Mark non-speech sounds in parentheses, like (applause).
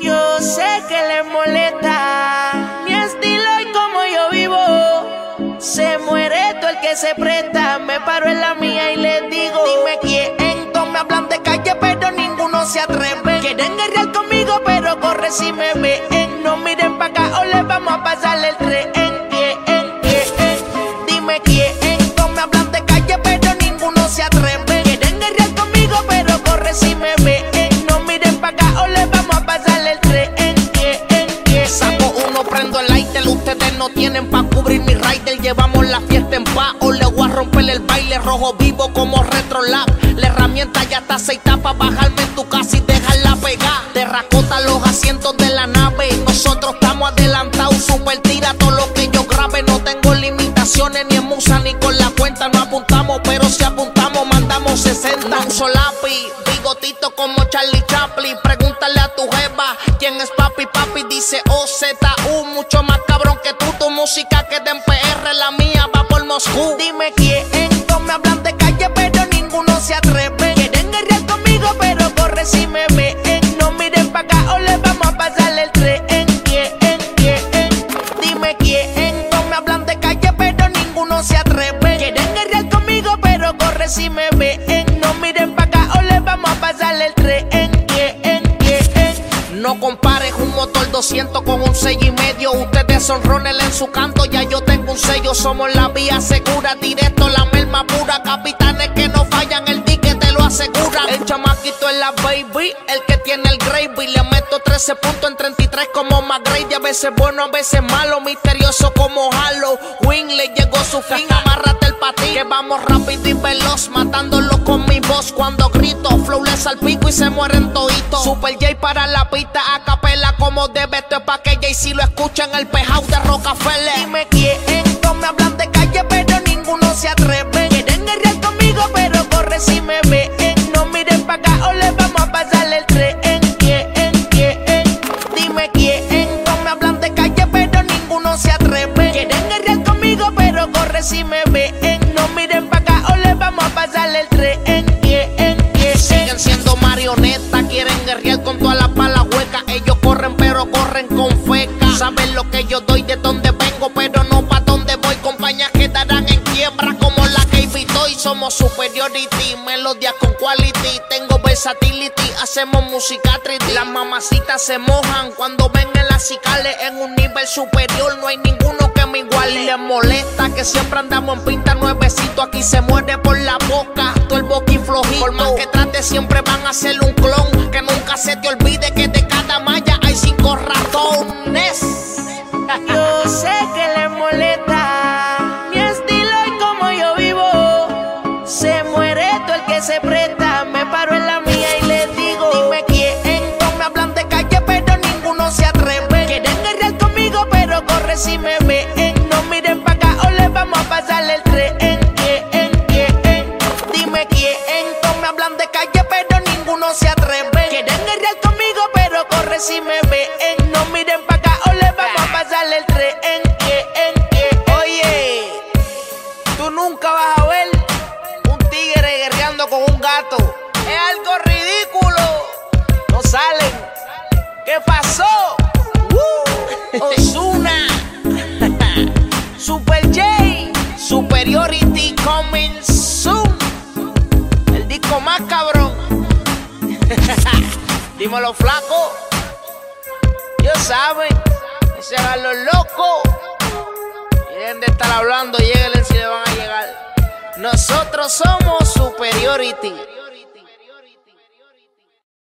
Yo sé que le molesta mi estilo y como yo vivo. Se muere todo el que se presta. Me paro en la mía y les digo: Dime quién. Todos me hablan de calle, pero ninguno se atreve. Quieren guerrear conmigo, pero corre si me ven. No miren pa' acá o les vamos a pasar el tren. Tienen pa' cubrir mi rider. Llevamos la fiesta en paz. O le voy a romper el baile rojo vivo como retro lab. La herramienta ya está aceitada pa' bajarme en tu casa y dejarla pegar. Terracota los asientos de la nave. Nosotros estamos adelantados. Super tira todo lo que yo grabe. No tengo limitaciones ni en musa ni con la cuenta. No apuntamos, pero si apuntamos, mandamos 60. Un solapi, bigotito como Charlie Chaplin. Pregúntale a tu jeva quién es papi. Papi dice OZU. Mucho más cabrón que tú. Tu música que de PR, la mía va por Moscú. Dime quién. Todos me hablan de calle, pero ninguno se atreve. Quieren guerrear conmigo, pero corre si me ven. No miren pa' acá o les vamos a pasar el tren. ¿Quién? ¿Quién? Dime quién. Todos me hablan de calle, pero ninguno se atreve. Quieren guerrear conmigo, pero corre si me ven. No compares un motor 200 con un 6 y medio. Ustedes son Ronel en su canto, ya yo tengo un sello. Somos la vía segura, directo, la merma pura. Capitanes que no fallan, el dique te lo asegura. El chamaquito es la baby, el que tiene el gravy. Le meto 13 puntos en 33 como McGrady. A veces bueno, a veces malo, misterioso como Halo. Wing le llegó su fin, (laughs) amárrate el patín. Que vamos rápido y veloz, matándolo con mi voz. Cuando grito, flowless al pico y se mueren toditos. Super J para la pista, a capela como debe. Esto es pa' que Jay lo escuchen el pejao de Rockefeller. Dime quién. Con feca. Saben lo que yo doy, de dónde vengo, pero no pa' dónde voy. Compañías quedarán en quiebra como la que invitó. Y somos superiority, melodías con quality. Tengo versatility, hacemos música 3D. Las mamacitas se mojan cuando ven en las cicales. En un nivel superior no hay ninguno que me iguale. Y les molesta que siempre andamos en pinta nuevecito. Aquí se muere por la boca, todo el boquín flojito. Por más que trate, siempre van a hacer un clon. Que nunca se te olvide que de cada malla me ven. No miren pa' acá o les vamos a pasar el tren. ¿Quién? ¿Quién? Dime quién. Todos me hablan de calle, pero ninguno se atreve. Quieren guerrear conmigo, pero corre si me ven. No miren pa' acá o les vamos a pasar el tren. ¿Quién? ¿Quién? Oye, tú nunca vas a ver un tigre guerreando con un gato. Es algo ridículo. No salen. ¿Qué pasó? (laughs) Ozuna. Dímelo, flaco. Ya saben. Se hagan los locos. Quieren de estar hablando, lléguenle si le van a llegar. Nosotros somos Superiority.